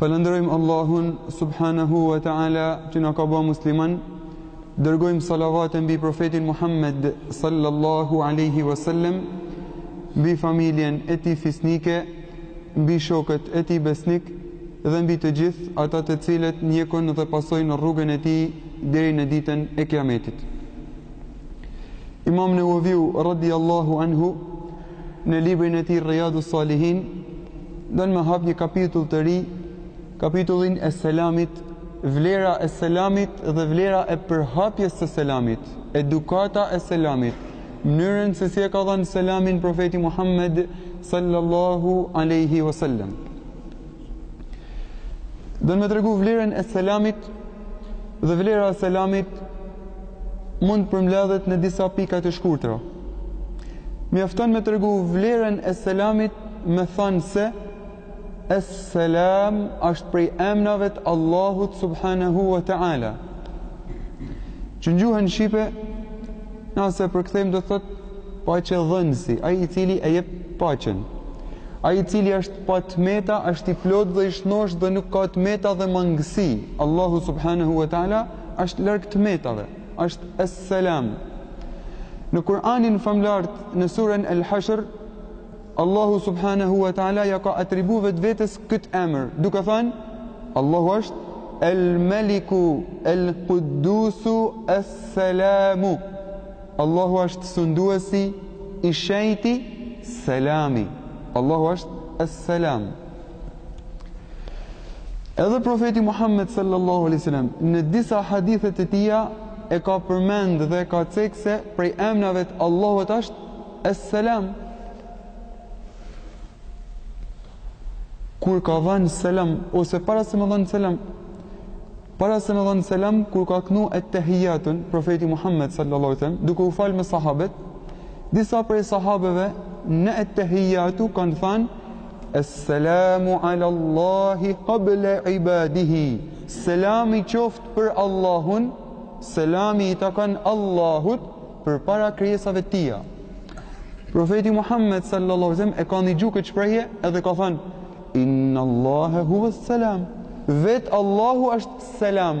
Falënderojmë Allahun subhanahu wa taala që na ka ba musliman. Dërgojmë salavate mbi profetin Muhammed sallallahu alaihi wasallam, mbi familjen e tij fisnike, mbi shokët e tij besnik dhe mbi të gjithë ata të cilët ndjekin dhe pasojnë rrugën e tij deri në ditën e Kiametit. Imam Newaviu radiallahu anhu në librin e tij Riyadus Salihin don me hap një kapitull të ri, kapitullin e selamit, vlera e selamit dhe vlera e përhapjes së selamit, edukata e selamit, mënyrën se si e ka dhanë selamin profeti Muhammed sallallahu alaihi wasallam. Don me tregu vlerën e selamit dhe vlera e selamit mund të përmbledhet në disa pika të shkurtra. Mjafton me tregu vlerën e selamit me thanë se Es-selam asht prej emnave të Allahut subhanahu wa taala. Që në gjuhën shqipe nëse përkthejmë do thot paqedhënësi, ai i cili e jep paqen. Ai i cili është pa tmeta, është i plot dhe i shnosh dhe nuk ka tmeta dhe mangësi. Allahu subhanahu wa taala asht larg tmetave. është Es-Selam. Në Kur'anin famëlartë në surën El-Hashr, Allahu subhanahu wa ta'ala ja ka atribu vetvetes këtë emër, duke thënë, Allahu është El-Meliku, El-Kudusu, Es-Selamu. Allahu është sunduesi, i shenjti, selami. Allahu është Es-Selam. Edhe profeti Muhammed sallallahu alaihi wasallam në disa hadithe të tija e ka përmend dhe e ka cek se prej emnave të Allahut asht Es-Selam. Kur ka dhanë selam ose para se me dhanë selam, para se me dhanë selam kur ka knu ettehijatun profeti Muhammed sallallahu alaihi wasallam duke u falë me sahabët disa prej sahabeve në ettehijatu kanë thanë Esselamu ala Allahi qabla ibadihi, Selami qoftë për Allahun, selami i takon Allahut përpara krijesave të tija. Profeti Muhammed sallallahu alaihi wasallam e ka ndëgju këtë shprehje edhe ka thanë Inna Allahe huve selam Vetë Allahu është selam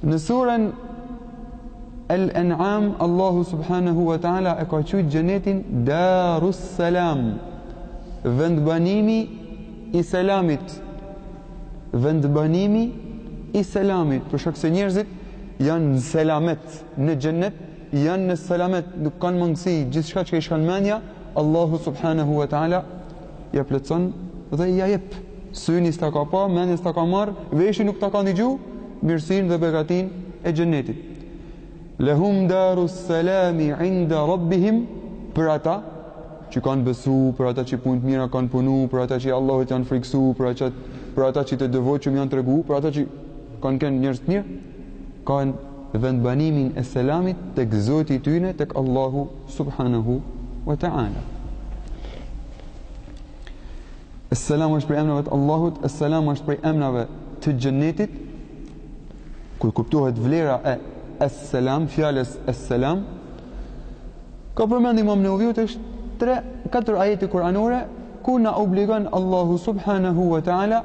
Në surën Al-An'am Allahu subhanahu wa ta'ala e ka qujt xhenetin Darus Salam, vendbanimi i selamit. Vendbanimi i selamit, për shkak se njerëzit janë në selamet, në xhenet janë në selamet, nuk kanë mangësi gjithçka që i shkon menja, Allahu subhanahu wa ta'ala Ja plotëson dhe ja jep. Syni s'ta ka pa, mendja s'ta ka marrë, veshi nuk ta ka nëgju, mirësinë dhe begatinë e gjennetit. Lehum darus-selami inda rabbihim, për ata që kanë besu, për ata që punë të mira kanë punu, për ata që Allahut janë friksu, për ata, për ata që të devotshëm janë tregu, për ata që kanë kënë njerëz të mirë, kanë vendbanimin e selamit tek Zoti i tyne, tek Allahu subhanahu wa ta'ala. Esselamu është prej emnave të Allahut, esselamu është prej emnave të gjennetit, kur kuptohet vlera e esselam, fjalës esselam, ka përmend Imam Neveviu edhe 3-4 ajete kuranore, ku na obligon Allahu subhanahu wa ta'ala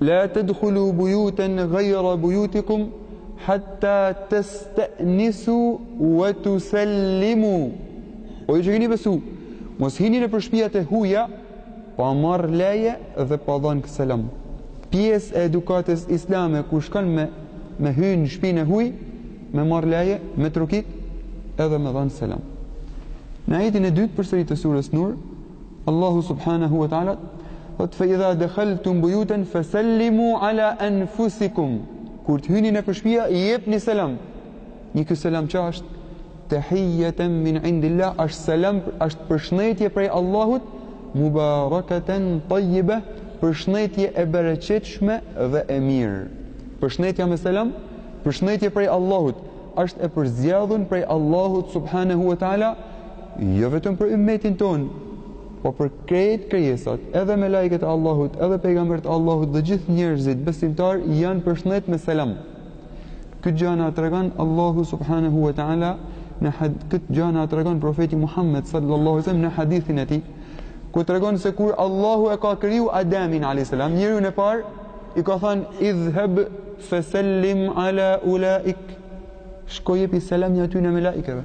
La tadkhulu buyutan ghayra buyutikum hatta tastanisu wa tusallimu. O ju që keni besu, mos hini nëpër shpijat e huja, pa marr leje dhe pa dhënë selam. Pjesë e edukatës islame kur shkon me hy në shpinë e huj, me marr leje, me trokit edhe me dhënë selam. Në ajetin e dytë përsëri të surës Nur, Allahu subhanahu wa taala thot fa idha dakhaltum buyutan fasallimu ala anfusikum kur të hyni nëpër shpija jepni selam një ky selam që është tahiyatan min indillah është selam është përshnetje prej Allahut mubarakatan tayyiba përshnetje e bereqetshme dhe e mirë përshnetja me selam përshnetje prej Allahut është e përzgjedhun prej Allahut subhanahu wa taala Jo vetëm për ymmetin tonë, po për krejt krijesat, edhe melaiket e Allahut, edhe pejgambert e Allahut dhe gjithë njerëzit besimtarë janë përshnet me selam. Këtë gjë na tregon Allahu subhanahu wa taala në këtë gjë na tregon profeti Muhammed sallallahu alaihi wasallam në hadithin e tij, ku tregon se kur Allahu e ka kriju Ademin alayhis salam, njeriun e parë i ka thënë idhhab fasallim ala ulaik. Shko jepi selam atyne melaikeve.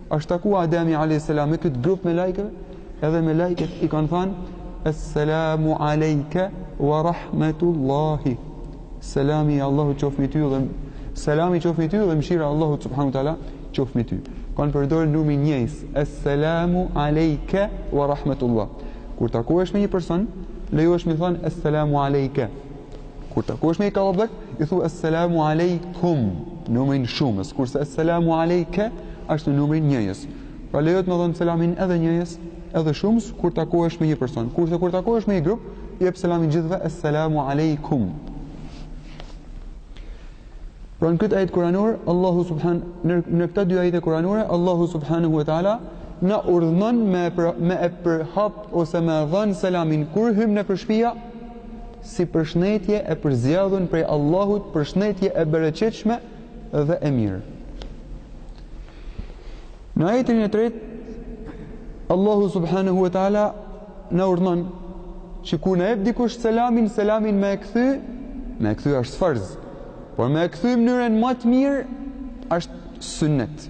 Asht taku Ademi alayhis salam me këtë grup melaikeve, edhe melaiket i kanë thënë Esselamu alejke wa rahmetullahi Selami i Allahut qoftë me ty dhe Selami qoftë me ty dhe mëshira e Allahut subhanahu wa taala qoftë me ty Kanë përdor numrin njëjës Esselamu alejke wa rahmetullah Kur takohesh me një person Lejohet me i thanë Esselamu alejke Kur takosh një kallabllëk, i thua Esselamu Alejkum, në numrin shumës, kurse Esselamu Alejke është në numrin njëjës. Pra lejohet me dhënë selamin edhe njëjës, edhe shumës, kur takohesh me një person. Kurse kur takohesh me një grup, i jep selamin të gjithve Esselamu Alejkum. Pra në këtë ajet kuranor, Allahu Subhan, në, në këta dy ajete kuranore, Allahu Subhanahu wa Ta'ala, na urdhëron me, me e përhap ose me dhënë selamin kur hymë nëpër shpia, Si përshnetje e përzjedhun prej Allahut përshnetje e bereqetshme dhe e mirë. Në ajetin e tretë Allahu subhanahu wa taala na urdhnon që kur na jep dikush selamin, selamin me e kthy, me e kthy është farz, por me e kthy në mënyrën ma të mirë është sunnet.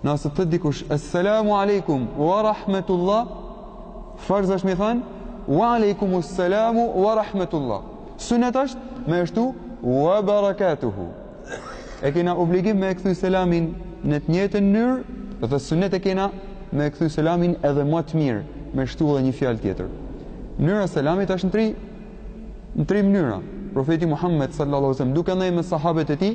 Nëse të thotë dikush, Esselamu alaikum, wa rahmetullah, farz është me i thënë, wa alaikum esselamu, wa rahmetullah. Sunet është me e shtu, wa barakatuhu. E kena obligim me e kthy selamin në të njëjtën mënyrë, dhe sunet e kena me e kthy selamin edhe ma të mirë, me shtu edhe një fjalë tjetër. Mënyra e selamit është në tri, në tri mënyra. Profeti Muhammed sallallahu alaihi wasallam duke ndejt me sahabët e tij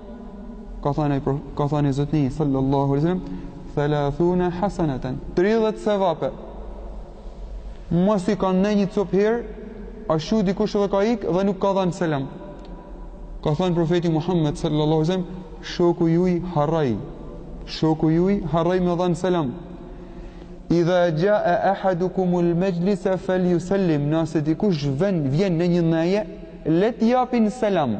Ka thënë ai ka thënë ai Zotni sallallahu alaihi wasallam, "Thalathuna hasanatan." 30 sevape. Masi ka nejt një copë herë, a çu dikush edhe ka ik dhe nuk ka dhënë selam. Ka thënë profeti Muhammed sallallahu alaihi wasallam, "Shoku juaj harroi. Shoku juaj harroi me dhënë selam." Idha jaa ahadukum al-majlis falyusallim. Nëse dikush vjen në një neje, le të japin selam.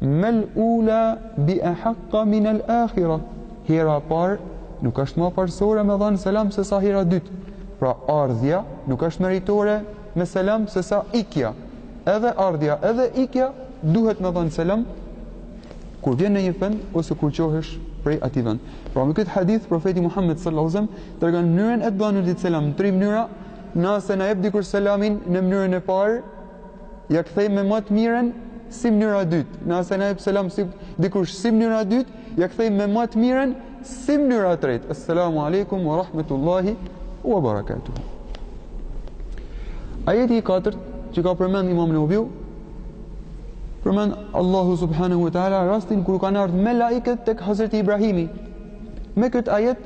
Mel ula bi e haqqa min el akhira. Hera e parë nuk është ma parësore me dhanë selam se sa hera e dytë. Pra ardhja nuk është meritore me selam se sa ikja. Edhe ardhja edhe ikja duhet me dhanë selam kur vjen në një vend ose kur çohesh prej atij vendi. Pra me këtë hadith, profeti Muhammed sallallahu alaihi wasallam tregon mënyrën e të dhanunit selam në tri mënyra, nëse na jep dikush selamin në mënyrën e parë, Ja kthejmë me ma të mirën si mënyra e dytë. Nëse na jep selam si dikush si mënyra e dytë, ja kthejmë me ma të mirën si mënyra e tretë. Assalamu alaikum wa rahmetullahi wa barakatuh. Ajeti i katërt që ka përmend Imam Neveviu, përmend Allahu subhanahu wa taala rastin kur kanë ardh melaiket tek Hazreti Ibrahimi. Me këtë ajet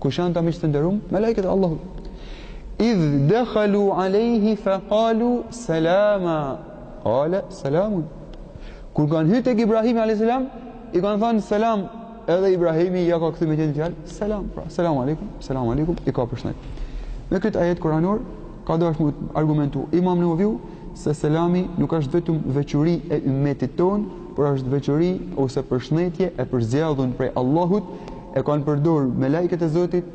Kush janë ata miq të nderuam? Melaiket e Allahut. Idh dakhalu alayhi fa qalu salama. Qala salamun. Kur kanë hyrë tek Ibrahimi alayhis salam, i kanë thënë selam, edhe Ibrahimi ja ka kthy me qet fjalë, selam, pra, selam aleikum, selam aleikum, i ka përshëndet. Me këtë ajet kuranor ka dashur me argumentu Imam Nevaviu se selami nuk është vetëm veçuri e ummetit tonë, por është veçuri ose përshëndetje e përzgjedhur prej Allahut e kanë përdor melaiket e Zotit,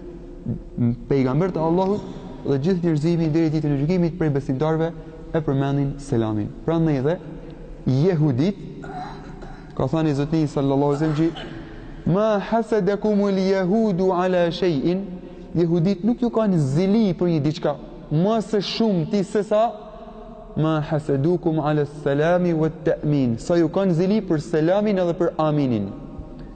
pejgamberët e Allahut dhe gjithë njerëzimi deri në ditën e gjykimit prej besimtarëve e përmendin selamin. Prandaj edhe jehudit ka thënë Zotni sallallahu alaihi wasallam ma hasadakum al yahudu ala shay'in jehudit nuk ju kanë zili për një diçka më së shumti sesa ma hasadukum ala salami wat ta'min sa ju kanë zili për selamin edhe për aminin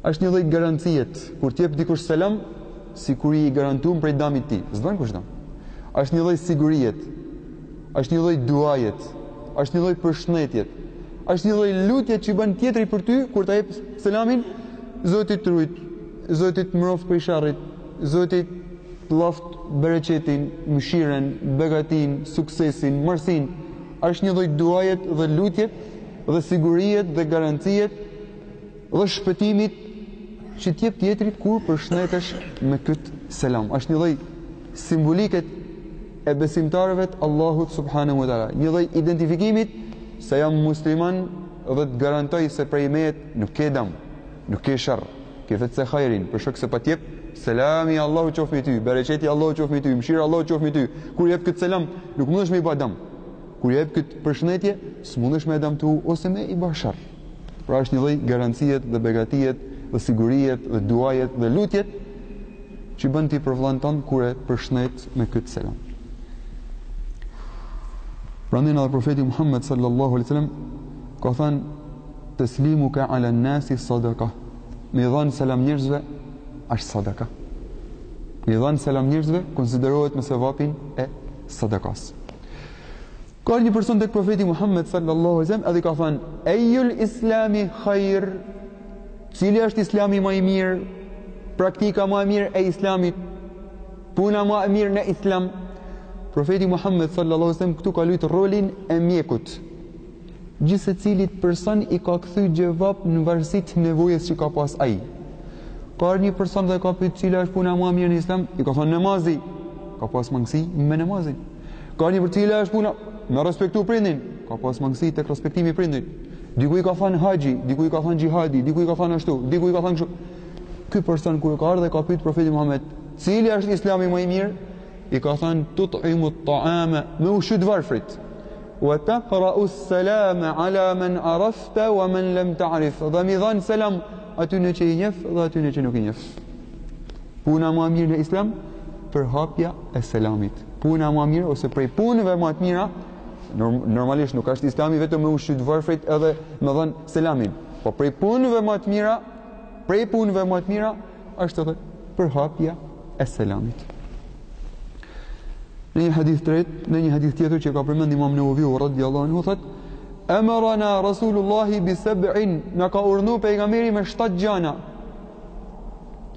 Është një lloj garancie kur të jep dikush selam, sikur i garantuam prej dëmit të tij. S'bën kush dëm. Është një lloj sigurie. Është një lloj duaje. Është një lloj përshëndetje. Është një lloj lutje që bën tjetri për ty kur ta jep selamin, Zoti të rujt, Zoti të mbroftë prej sharrit, Zoti të dhashtë bereqetin, mëshirën, begatinë, suksesin, marësinë. Është një lloj duaje dhe lutje dhe sigurie dhe garancie Dhe shpëtimit që të jep tjetri kur përshëndetesh me këtë selam. Është një lloj simbolike e besimtarëve të Allahut subhanahu wa taala. Një lloj identifikimit se jam musliman dhe të garantoj se prej mejet nuk ke dëm, nuk ke sharr, ke vetëm se hajrin, për shkak se po ta jep selami i Allahut qoftë me ty, bereqeti i Allahut qoftë me ty, mëshira e Allahut qoftë me ty. Kur jep këtë selam, nuk mundesh me i bë dëm. Kur jep këtë përshëndetje, s'mundesh me dëmtu ose me i bë sharr. Pra është një lloj garancie dhe begatie dhe sigurie dhe duaje dhe lutje që bën ti për vllan tan kur e përshëndet me këtë selam. Prandaj edhe profeti Muhammed sallallahu alaihi wasallam ka thënë teslimuka ala nasi sadaka. Me i dhan selam njerëzve është sadaka. Me i dhan selam njerëzve konsiderohet me sevapin e sadakas. Ka ardh një person tek profeti Muhammed sallallahu alaihi wasallam dhe i ka thënë: "Ejul Islami khair?" Cili është Islami më i mirë? Praktika më e mirë e Islamit? Puna më e mirë në Islam? Profeti Muhammed sallallahu alaihi wasallam këtu ka luajtur rolin e mjekut. Gjithsecilit person i ka kthy xhevap në varësi të nevojës që ka pas ai. Ka ardh një person dhe ka pyet cila është puna më e mirë në Islam, i ka thënë namazi. Ka pas mangësi me namazin. Ka një, për cila është puna me respektu prindin, ka pas mangësi tek respektimi i prindit. Diku i ka thënë haxhi, diku i ka thënë xhihadi, diku i ka thënë ashtu, diku i ka thënë kështu. Ky person kur ka ardhur ka pyet profetin Muhammed, cili është Islami më i mirë? I ka thënë tut'imu ta'ama, me ushqy varfrit. Wa taqra'u as-salam 'ala man arafta wa man lam ta'rif. Dhe mi dhan selam atyne që i njef dhe atyne që nuk i njef. Puna më e mirë në Islam përhapja e selamit. Puna më e mirë ose prej punëve më të mira normalisht nuk është Islami vetëm me ushqyt varfrit edhe me dhan selamin. Po prej punëve më të mira, prej punëve më të mira është edhe përhapja e selamit. Në një hadith tret, në një hadith tjetër që ka përmend Imam Neveviu radhiyallahu anhu thotë Amarana Rasulullah bi sab'in, na ka urdhnu pejgamberi me 7 gjana.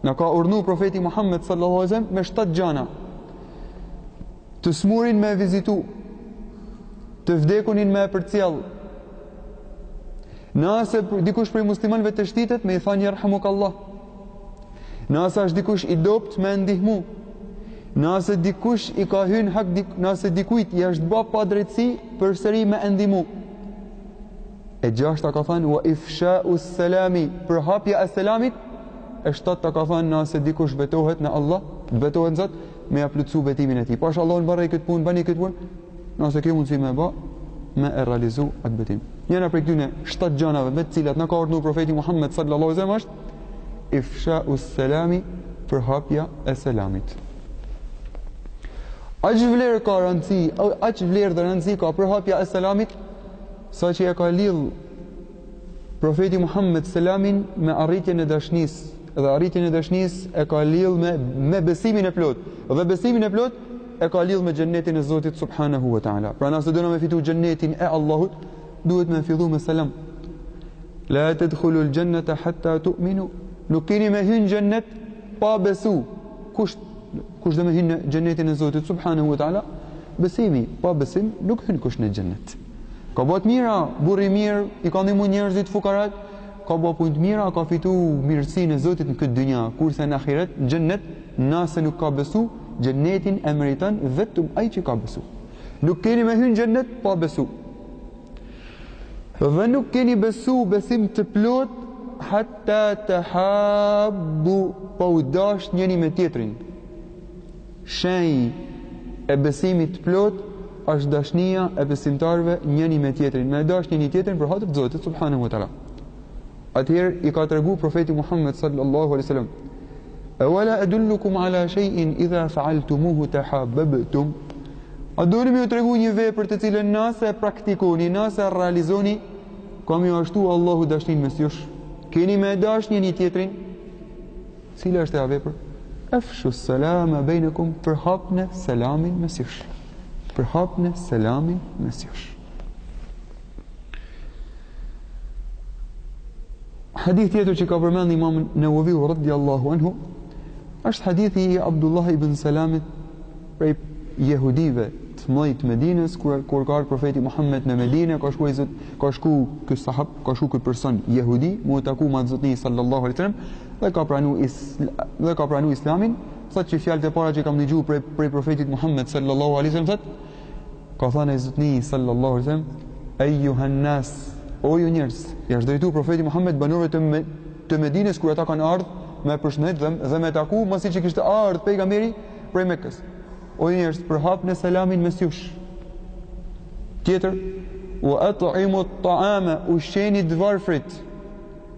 Na ka urdhnu profeti Muhammed sallallahu alaihi wasallam me shtatë gjana. Të smurin me e vizitu, të vdekunin me e përcjell. Nëse dikush prej muslimanëve teshtitet me i thanë yarhamukallah. Nëse është dikush i dobët me e ndihmu. Nëse dikush i ka hyn hak dik, nëse dikujt i është ba padrejtësi, përsëri me e ndihmu. E gjashta ka thënë wa ifsha'u salami, përhapja e selamit. E shtata ka thënë nëse dikush betohet në Allah, betohet në Zot me ia plotësu betimin e tij. Pash Allahun mbaroje këtë punë, bane këtë punë. Nëse ke mundësi me ba, me e realizu atë betim. Njëra prej këtyre shtatë gjanave me të cilat na ka urdhnu profeti Muhammed sallallahu alaihi wasallam është ifsha'u salami, përhapja e selamit. Aq vlerë ka rëndësi, aq vlerë dhe rëndësi ka përhapja e selamit, Saqë e ka lidh Profeti Muhammed Selamin me arritjen e dashnis dhe arritjen e dashnis e ka lidh me, me besimin e plot dhe besimin e plot e ka lidh me xhenetin e Zotit Subhanahu wa ta'ala pra nëse dojna me fitu xhenetin e Allahut duhet me fillu me selam la tadkhulu al-jannata hatta tu'minu nuk keni me hynë xhenet pa besu Kush kush do me hy në xhenetin e Zotit subhanahu wa taala? Besimi, pa besim nuk hyn kush në xhenet. Ka ba të mira, burri mirë, i ka ndihmu njerëzit fukarat, ka ba punë të mira, ka fitu mirësinë e Zotit në këtë dynja, kurse në ahiret, në xhenet, nëse nuk ka besu, xhenetin e meriton vetëm ai që ka besu. Nuk keni me hy në xhenet pa besu. Dhe nuk keni besu besim të plot hatta tahabbu pa u dash njëni me tjetrin. Shenj e besimit të plot asht dashnia e besimtarve njëni me tjetrin. Me dash njëni tjetrin për hatër të zotit, subhanahu wa taala. Atëherë ju ka tregu profeti Muhammed sallallahu alaihi wasallam. E wala adullukum ala shay'in idha fa'altumuhu tahabbtum. A doni me ju tregu një vepër të cilën nëse e praktikoni, nëse e realizoni, ka me ju shtu Allahu dashnin mes jush. Keni me dasht njëni tjetrin? Cila është ajo vepër? Afshu salama bainakum përhapne selamin mes jush. Përhapne selamin mes jush. Hadith tjetër që ka përmend Imam Nawawi radhiyallahu anhu është hadithi i Abdullah ibn Salamit prej jehudive të mëdhej të Medinës kur kur ka ardh profeti Muhammed në Medinë ka shkuar zot ka shku ky sahab ka shku ky person jehudi mu taku me zotni sallallahu alaihi wasallam dhe ka pranu is dhe ka pranu islamin thotë që fjalët e para që kam dëgju prej prej profetit Muhammed sallallahu alaihi wasallam thotë Ka thënë ai zotni sallallahu alaihi wasallam, "Eyyuhan nas, o ju njerëz." Ju është drejtu profeti Muhammed banorëve të me, të Medinës kur ata kanë ardh me përshëndet dhe, dhe me taku, masi që kishte ardh pejgamberi prej Mekës. O ju njerëz, përhapne selamin mes jush. Tjetër, "Wa at'imu at-ta'ama", ushqeni të varfrit.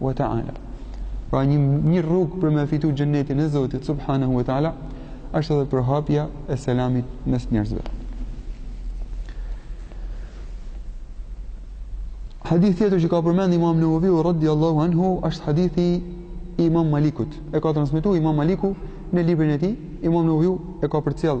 wa ta'ala. Pra një një rrugë për me fitu xhennetin e Zotit subhanahu wa ta'ala është edhe përhapja e selamit mes njerëzve. Hadith tjetër që ka përmend Imam Nawawi radhiyallahu anhu është hadithi i Imam Malikut. E ka transmetuar Imam Maliku në librin e tij, Imam Nawawi e ka përcjell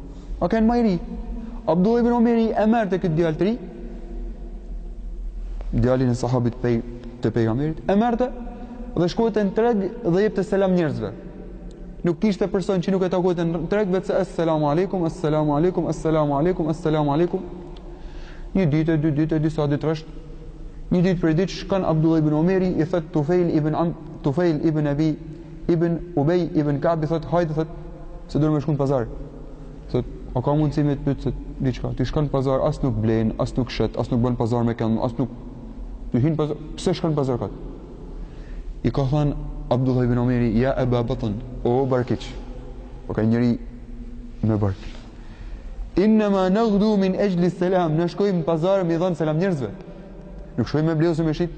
A kanë ma i ri. Abdullah ibn Omeri e merrte këtë djalë të ri, djalin e sahabit pej, të pejgamerit, e merrte dhe shkojte në treg dhe jepte selam njerëzve. Nuk kishte person që nuk e takojte në treg, vetëm se es selamu alikum, es selamu alikum, es selamu alikum, es selamu alikum. Një ditë, dy ditë, disa ditë rresht, një ditë prej ditëve shkon Abdullah ibn Omeri, i thotë Tufejl ibn, Am, Tufejl ibn Abi Ibn Ubej Ibn Kab i thot, hajde thot, se duhet me shku në pazar. Thot, a ka mundësi me të pyt, thot, diçka, ti shkon në pazar, as nuk blen, as nuk shet, as nuk bën pazar me kënd, as nuk... Ti hin në pazar, pse shkon në pazar këtë? I ka thënë Abdullah ibn Omeri, ja Eba Batn, o barkiç, o ka njeri me bark. Inna ma nëgdu min ejli selam, ne shkojmë në pazar me i dhënë selam njerëzve. Nuk shkojmë me ble ose me shit.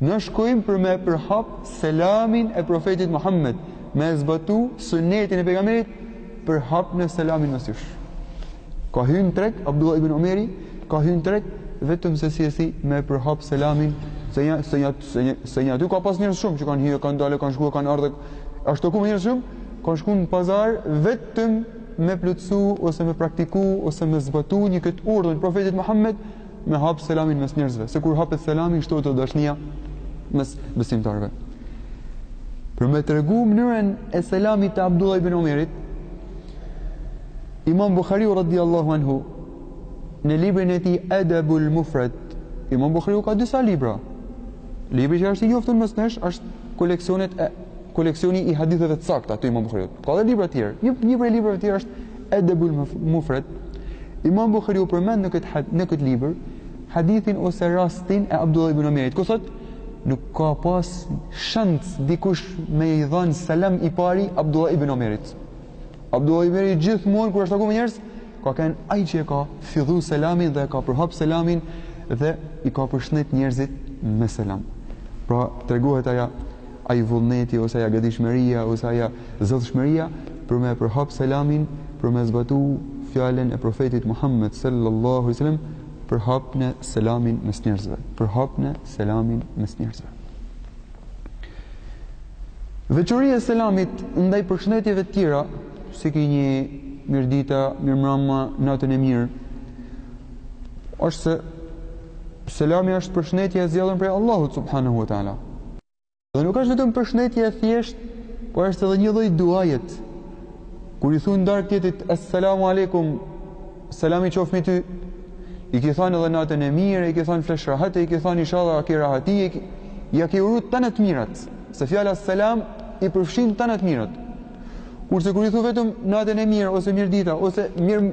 Na shkojmë për me përhap selamin e profetit Muhammed, me zbatu sunetin e pejgamerit përhapne selamin mes jush. Ka hy në treg, Abdullah ibn Omeri, ka hy në treg, vetëm se si e si me përhap selamin, se një, se një, se një, se një, aty ka pas njerëz shumë që kanë hynë, kanë dalë, kanë shku, kanë ardhë, asht taku me njerëz shumë, ka shku në pazar, vetëm me plotsu, ose me praktiku, ose me zbatu njikëtë urdhën e profetit Muhammed, me hap selamin mes njerëzve, se kur hapet selami shtohet dashnia mes besimtarëve. Për me tregu mënyrën e selamit të Abdullah ibn Omerit, Imam Bukhariu radijallahu anhu, në librin e tij Edebul Mufred, Imam Bukhariu ka disa libra, libri që është i njoftun mes nesh, është koleksioni, koleksioni i haditheve të sakta të Imam Bukhariut. Ka dhe libra të tjerë. Një një prej librave të tjerë është Edebul Mufred. Imam Bukhariu përmend në këtë në këtë libër hadithin ose rastin e Abdullah ibn Omerit. Ku thotë nuk ka pas shans dikush me i dhanë selam i pari Abdullah ibn Omerit. Abdullah ibn Omerit gjithmonë kur është taku me njerëz, ka kanë ai që e ka fillu selamin dhe e ka përhap selamin dhe i ka përshëndet njerëzit me selam. Pra tregohet ajo ai vullneti ose ajo gatishmëria ose ajo zellshmëria për me përhap selamin për me zbatu fjalën e profetit Muhammed sallallahu alaihi wasallam përhapne selamin mes njerëzve përhapne selamin mes njerëzve Veçoria e selamit ndaj përshëndetjeve të tjera sikinji mirë dita, mirë mrama, natën e mirë është se selami është përshëndetje e zgjedhun prej Allahut subhanahu wa taala Dhe nuk është vetëm përshëndetje e thjesht, por është edhe një lloj duajet. Kur i thu tjetrit, Esselamu Alekum, selami qoftë mbi ty, i ki thanë edhe natën e mirë, i ki thanë fletsh rahat, i ki thanë ishalla ke rahati, i ki, ia ki uru tana të mirat, se fjala selam i përfshin tana të mirat. Kurse kur i thu vetëm natën e mirë, ose mirë dita, ose mirë,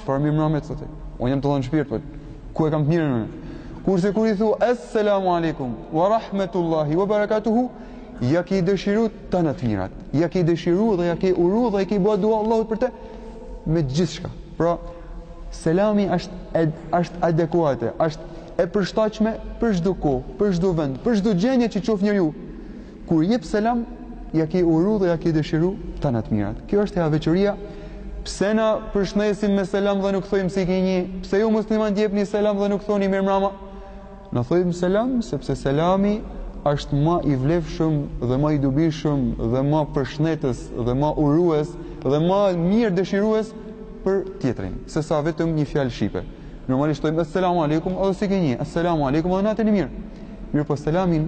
Çfarë mirëmrame të thotë? Unë jam tu dhanë shpirt, po ku e kam të mirën unë? Kurse kur i thu Esselamu alaikum wa rahmetullahi wa barakatuhu, ja ke dëshiru tana të mirat. Ja ke dëshiru dhe ja ke uru dhe ja ke bo dua Allahut për te me gjithçka. Pra, selami është, ed, është adekuate, është e përshtatshme për çdo kohë, për çdo vend, për çdo gjenje që qoftë njeriu. Kur jep selam, ja ke uru dhe ja ke dëshiru tana të mirat. Kjo është ajo veçoria, pse na përshnetim me selam dhe nuk thojmë sikinji, pse ju muslimanët jepni selam dhe nuk thoni mirë mrama, na thojmë selam, sepse selami është ma i vlefshëm dhe ma i dobishëm dhe ma përshnetës dhe ma urues dhe ma mirë dëshirues për tjetrin, se sa vetëm një fjalë shqipe. Normalisht thojmë Esselamu Aleikum ose sikinji, Esselamu Aleikum dhe natën e mirë. Mirëpo selamin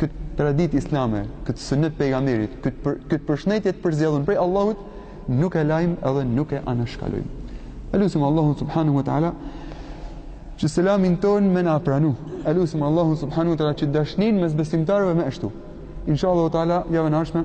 këtë traditë islame, këtë sunet të pejgamberit, këtë, për, këtë përshëndetje të përzgjedhun prej Allahut, nuk e lajmë edhe nuk e anashkalojmë. E lusim Allahun subhanu wa ta'ala që selamin tonë me na pranu. E lusim Allahun subhanu wa ta'ala që dashninë mes besimtarëve me e shtu. Inshallahu ta'ala, javën e ardhshme,